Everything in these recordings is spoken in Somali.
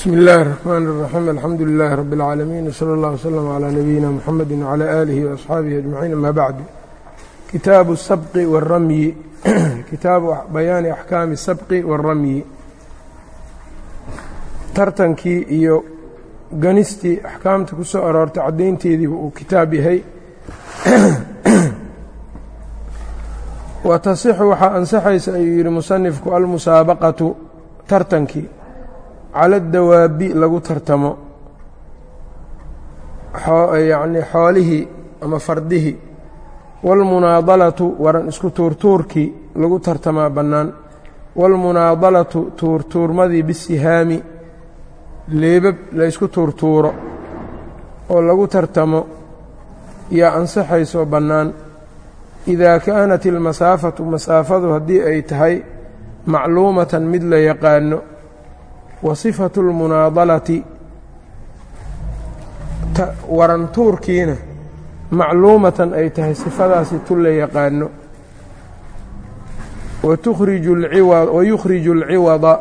bsmi اllahi الرحmn الرaxيim alxamdu لilaahi rab اlcaalamiin wslى اllah wslm عlى nabiyina mxamedi wعlى alihi وaصxaabihi aجmaciin ama bacdu kitaabu الsabqi wالramyi kitaabu bayaani axkaami الsabqi wالramyi tartankii iyo ganistii axkaamta ku soo aroortay caddaynteediiba uu kitaab yahay wa tasixu waxaa ansaxaysa ayuu yidhi musanifku almusaabaqatu tartankii cala dawaabi lagu tartamo. Yacnii xoolihii ama fardihii waalmunaadalatu waran isku tuurtuurkii lagu tartamaa bannaan. Waalmunaadalatu tuurtuurmadii bisihaami leebab laysku tuurtuuro oo lagu tartamo yaa ansaxaysoo bannaan. Idaa kaanat ilmasaafatu masaafadu haddii ay tahay macluumatan mid la yaqaano wa sifatu اlmunaadalati warantuurkiina macluumatan ay tahay sifadaasi tu la yaqaano wayukhriju اlciwada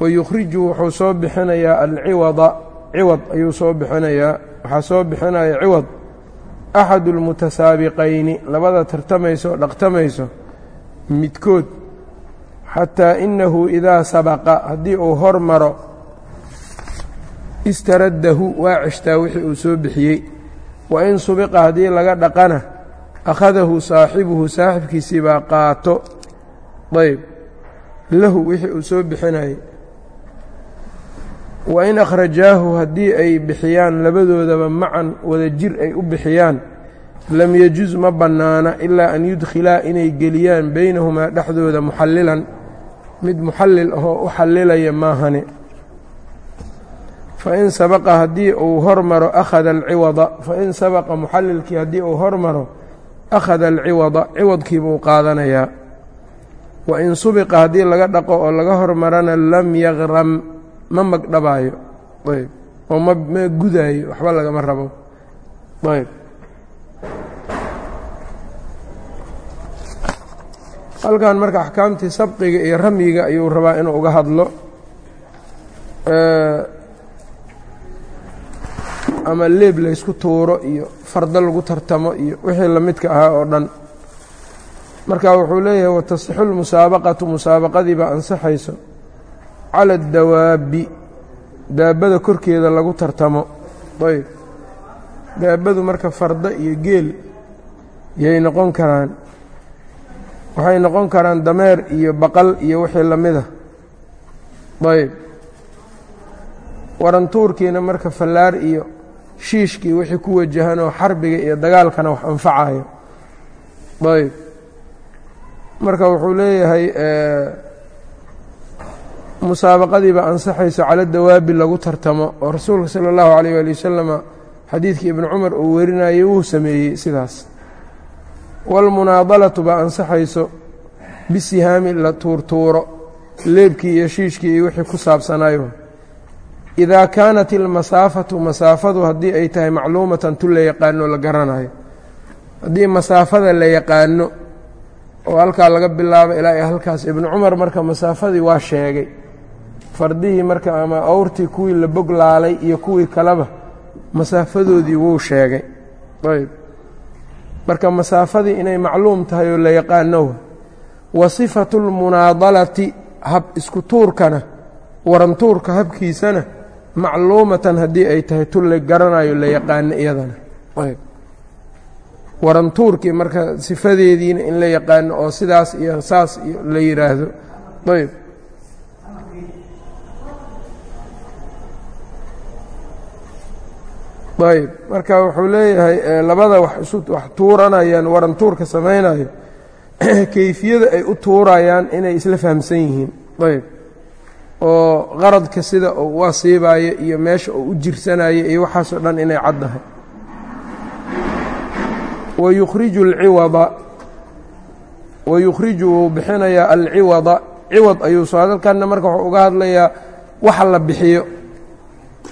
wayukhriju wuxuu soo bixinayaa alciwada ciwad ayuu soo bixinayaa waxaa soo bixinaya ciwad axadu اlmutasaabiqayni labada tartamayso dhaqtamayso midkood xataa inahu idaa sabaqa haddii uu hor maro istaraddahu waa ceshtaa wixii uu soo bixiyey. Wa in subiqa haddii laga dhaqana akhadahu saaxibuhu saaxibkiisii baa qaato. Ayb. Lahu wixii uu soo bixinayay wa in akhrajaahu haddii ay bixiyaan labadoodaba macan wada jir ay u bixiyaan lam yajuz ma bannaana ilaa an yudkhilaa inay geliyaan baynahumaa dhexdooda muxallilan mid muxallil ahoo u xallilaya maahane fain sabaqa haddii uu hormaro akhada alciwada. Fain sabaqa muxallilkii haddii uu hormaro akhada alciwada. Ciwadkiibuu qaadanayaa. Wa in subiqa haddii laga dhaqo oo laga hormarana lam yaqram ma magdhabaayo. Ayb. Oo ma ma gudaayo. Waxba lagama rabo. Ayb halkan marka axkaamtii sabqiga iyo ramyiga ayuu rabaa inuu uga hadlo. Ama leeb laysku tuuro iyo fardo lagu tartamo iyo wixii lamidka ahaa oo dhan. Marka wuxuu leeyahay watasixu lmusaabaqatu. Musaabaqadii baa ansaxayso. Cala adawaabi daabada korkeeda lagu tartamo. Ayb. Daabadu marka fardo iyo geel yay noqon karaan waxay noqon karaan dameer iyo baqal iyo wixii la mida ayb. Warantuurkiina marka fallaar iyo shiishkii wixii ku wajahanoo xarbiga iyo dagaalkana wax anfacayo ayb. Marka wuxuu leeyahay musaabaqadiiba ansaxayso cala dawaabi lagu tartamo oo rasuulka sala allahu calayh waali wasalama xadiidkii ibnu cumar uu werinayay wuu sameeyey sidaas waalmunaadalatu baa ansaxayso bisihaami la tuurtuuro leebkii iyo shiishkii iyo wixii ku saabsanayo idaa kaanat ilmasaafatu masaafadu haddii ay tahay macluumatan tu la yaqaano la garanayo haddii masaafada la yaqaano oo halkaa laga bilaabo ilaa iyo halkaas ibnu cumar marka masaafadii waa sheegay fardihii marka ama awrtii kuwii la boglaalay iyo kuwii kaleba masaafadoodii wuu sheegay ayb marka masaafadii inay macluum tahay oo la yaqaano wa sifatu اlmunaadalati hab isku tuurkana warantuurka habkiisana macluumatan haddii ay tahay tu la garanayo la yaqaano iyadana. Warantuurkii marka sifadeediina in la yaqaano oo sidaas iyo saas iyo la yidhaahdo ayb ayb. Marka wuxuu leeyahay labada wax tuuranayaan warantuurka samaynayo kayfiyada ay u tuurayaan inay isla fahamsan yihiin. Ayb. Oo qaradka sida uu u asiibayo iyo meesha uu u jirsanayo iyo waxaasoo dhan inay caddahay wayukhriju alciwada wayukhriju wuu bixinayaa alciwada. Ciwad ayuu soo hadalkanna marka wuxuu uga hadlayaa waxa la bixiyo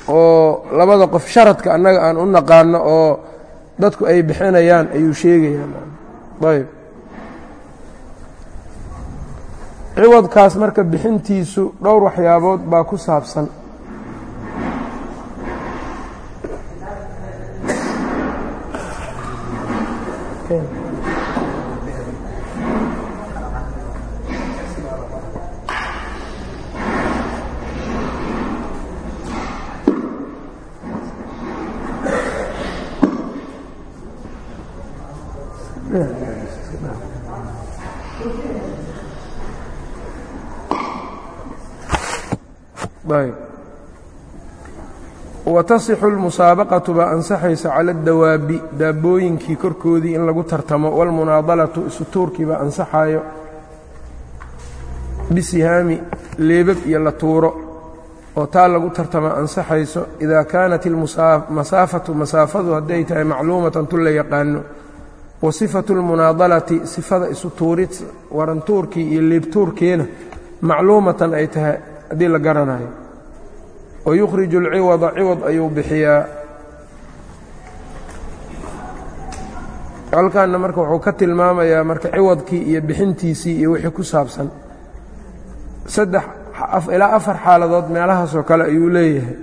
oo labada qof sharadka annaga aan u naqaano oo dadku ay bixinayaan ayuu sheegayaan. Ayb ciwadkaas marka bixintiisu dhowr waxyaabood baa ku saabsan watasixu اlmusaabaqatu baa ansaxaysa cala اdawaabi daabooyinkii korkoodii in lagu tartamo wاlmunaadalatu isu tuurkii baa ansaxayo bisihaami leebab iyo la tuuro oo taa lagu tartama ansaxayso idaa kaanat ilmasaafatu masaafadu hadday tahay macluumatan tu la yaqaano wa sifatu اlmunaadalati sifada isu tuurid warantuurkii iyo leebtuurkeena macluumatan ay tahay haddii la garanayo. Wayukhriju alciwada ciwad ayuu bixiyaa. Halkaanna marka wuxuu ka tilmaamayaa marka ciwadkii iyo bixintiisii iyo wixii ku saabsan. Saddex ilaa afar xaaladood meelahaasoo kale ayuu leeyahay.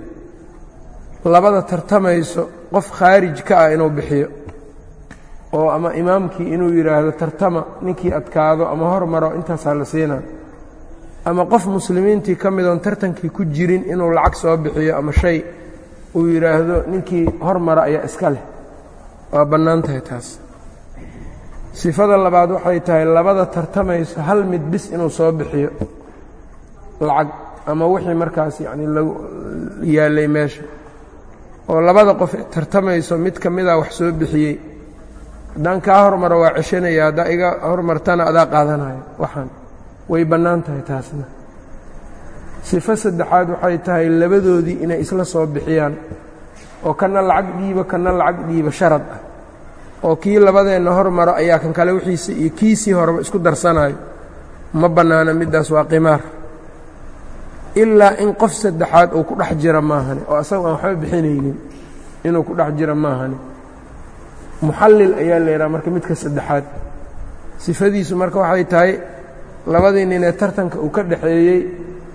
Labada tartamayso qof khaarij ka ah inuu bixiyo. Oo ama imaamkii inuu yidhaahdo tartama ninkii adkaado ama hormaro intaasaa la siinaa ama qof muslimiintii ka midoon tartankii ku jirin inuu lacag soo bixiyo ama shay uu yidhaahdo ninkii hormara ayaa iska leh. Waa bannaan tahay taas. Sifada labaad waxay tahay labada tartamayso hal mid bis inuu soo bixiyo lacag ama wixii markaas yacni lagu yaallay meesha. Oo labada qof tartamayso mid ka mida wax soo bixiyey. Haddaan kaa hormaro waa ceshanaya haddaa iga hormartana adaa qaadanayo waxaan way bannaan tahay taasna. Sifo saddexaad waxay tahay labadoodii inay isla soo bixiyaan oo kana lacag dhiibo kana lacag dhiibo sharad ah. Oo kii labadeenna hormaro ayaa kan kale wixiisa iyo kiisii horeba isku darsanayo ma bannaana middaas waa qimaar. Ilaa in qof saddexaad uu ku dhex jira maahane oo asagu aan waxba bixinaynin inuu ku dhex jira maahane muxallil ayaa la yidhaha marka midka saddexaad. Sifadiisu marka waxay tahay labadii nin ee tartanka uu ka dhaxeeyey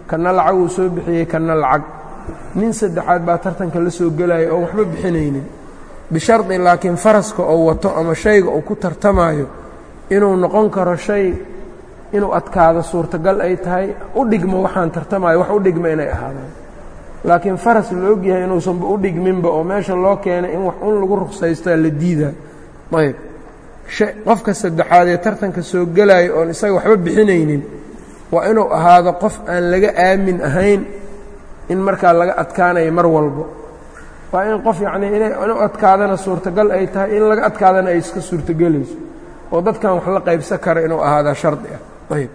kana lacag uu soo bixiyey kana lacag nin saddexaad baa tartanka la soo gelaya oon waxba bixinaynin. Bishardi laakiin faraska oo wato ama shayga uu ku tartamaayo inuu noqon karo shay inuu adkaado suurtagal ay tahay u dhigmo waxaan tartamayo wax u dhigma inay ahaadaan. Laakiin faras la ogyahay inuusanba u dhigminba oo meesha loo keenay in wax un lagu ruqsaystaa la diidaa. Ayb qofka saddexaad ee tartanka soo gelaayo oon isaga waxba bixinaynin waa inuu ahaado qof aan laga aamin ahayn in markaa laga adkaanayo mar walbo. Waa in qof yacnii inu adkaadana suurtagal ay tahay in laga adkaadana ay iska suurtogelayso oo dadkan wax la qaybsan kara inuu ahaadaa shardi ah. Ayb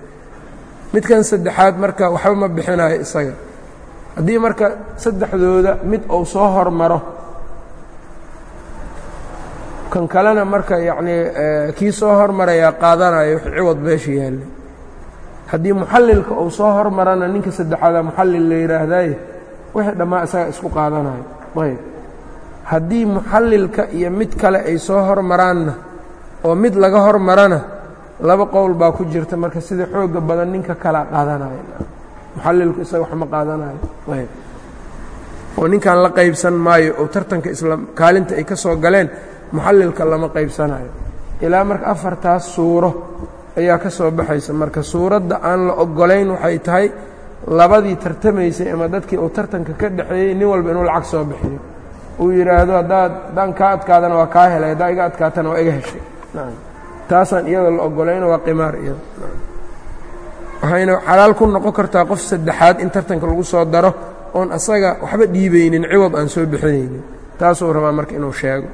midkan saddexaad marka waxba ma bixinayo isaga. Haddii marka saddexdooda mid uu soo hormaro kan kalena marka yacnii kii soo hormarayaa qaadanayo wx ciwad meesha yaallay haddii muxallilka uu soo hormarana ninka saddexaada muxallil la yidhaahdaye wixii dhammaa isaga isku qaadanayo ayb. Haddii muxallilka iyo mid kale ay soo hormaraanna oo mid laga hormarana laba qowl baa ku jirta marka sida xooga badan ninka kalaa qaadanayo muxallilku isaga wax ma qaadanayo ayb. Oo ninkan la qaybsan maayo oo tartanka isla kaalinta ay ka soo galeen muxallilka lama qaybsanayo. Ilaa marka afartaas suuro ayaa ka soo baxaysa. Marka suuradda aan la oggolayn waxay tahay labadii tartamaysay ama dadkii uu tartanka ka dhexeeyey nin walba inuu lacag soo bixiyo. Uu yidhaahdo haddaad haddaan kaa adkaadana waa kaa helay haddaa iga adkaatana waa iga heshay. Taasaan iyadoo la oggolayno waa qimaar iyado waxayna xalaal ku noqon kartaa qof saddexaad in tartanka lagu soo daro oon asaga waxba dhiibaynin ciwad aan soo bixinaynin. Taasuu rabaa marka inuu sheego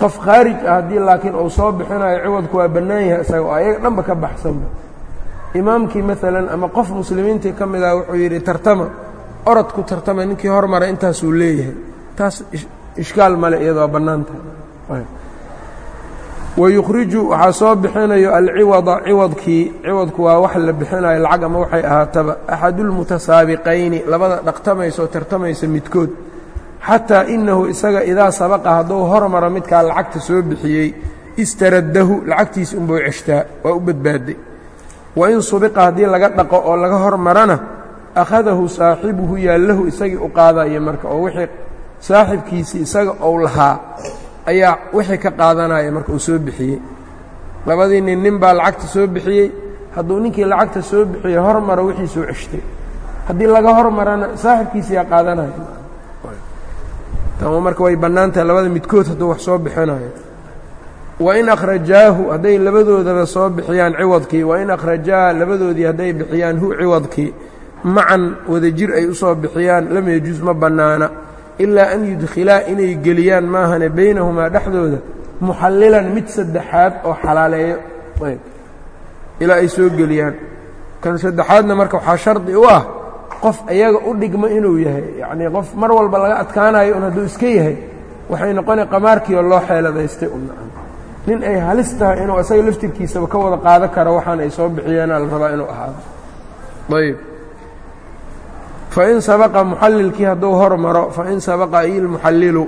qof khaarij ah haddii laakiin uu soo bixinayo ciwadku waa bannaan yahay isaga oo ayaga dhanba ka baxsanba. Imaamkii maalan ama qof muslimiintii ka mid ah wuxuu yidhi tartama. Orod ku tartama ninkii hormara intaasuu leeyahay. Taas ishkaal male iyadoo bannaan tahay. Waxaa soo bixinayo alciwada ciwadkii. Ciwadku waa wax la bixinayo lacag ama waxay ahaataba. Axadulmutasaabiqayni labada dhaqtamaysa oo tartamaysa midkood xataa inahu isaga idaa sabaqa hadduu hormaro midkaa lacagta soo bixiyey istaraddahu lacagtiisa unbuu ceshtaa waa u badbaaday wain subiqa haddii laga dhaqo oo laga hormarana akhadahu saaxibuhu yaallahu isagii u qaadaya marka oo wixii saaxibkiisii isaga ou lahaa ayaa wixii ka qaadanaya marka uu soo bixiyey. Labadii nin nin baa lacagta soo bixiyey. Hadduu ninkii lacagta soo bixiyey hormaro wixii soo ceshtay haddii laga hormarana saaxibkiisiyaa qaadanaya tama marka way bannaan tahay labada midkood hadduu wax soo bixinayo. Wain akhrajaahu hadday labadoodaba soo bixiyaan ciwadkii wain akhrajaa labadoodii hadday bixiyaan hu ciwadkii macan wadajir ay u soo bixiyaan lam yajuus ma bannaana. Ilaa an yudkhilaa inay geliyaan maahane baynahumaa dhexdooda muxallilan mid saddexaad oo xalaaleeyo. Ilaa ay soo geliyaan. Kan saddexaadna marka waxaa shardi u ah qof ayaga u dhigmo inuu yahay. Yacnii qof mar walba laga adkaanayo un hadduu iska yahay waxay noqonay qamaarkiioo loo xeeladaystay un nin ay halis tahay inuu isaga laftirkiisaba ka wada qaado karo waxaan ay soo bixiyeena la rabaa inuu ahaado. Ayb fain sabaqa muxallilkii hadduu hormaro fain sabaqa ilmuxallilu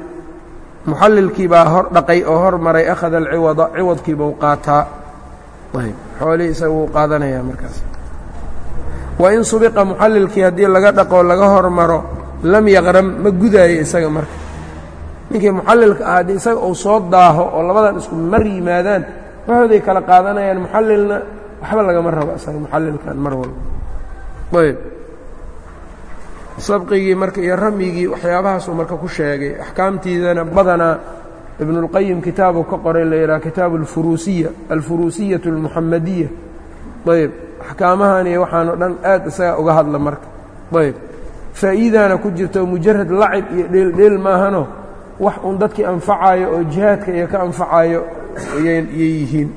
muxallilkii baa hor dhaqay oo hormaray akhada alciwada ciwadkiibau qaataa. Ayb xoolihii isaga wuu qaadanayaa markaas wain subiqa muxallilkii haddii laga dhaqoo laga hormaro lam yaqram ma gudaayo isaga marka. Ninkii muxallilka ah haddii isaga uu soo daaho oo labadan isku mar yimaadaan waxooday kala qaadanayaan muxallilna waxba lagama rabo isaga muxallilkan mar walba. Ayb. Sabqigii marka iyo ramyigii waxyaabahaasuu marka ku sheegay. Axkaamtiidana badanaa ibnuاlqayim kitaabuu ka qoray la yidhaha kitaabu alfuruusiya alfuruusiyatu اlmuxamadiya ayb axkaamahan iyo waxaanoo dhan aad isagaa uga hadla marka. Ayb. Faa'iidaana ku jirta oo mujarad lacib iyo dheeldheel maahano. Wax uun dadkii anfacayo oo jihaadka iyo ka anfacayo yay yihiin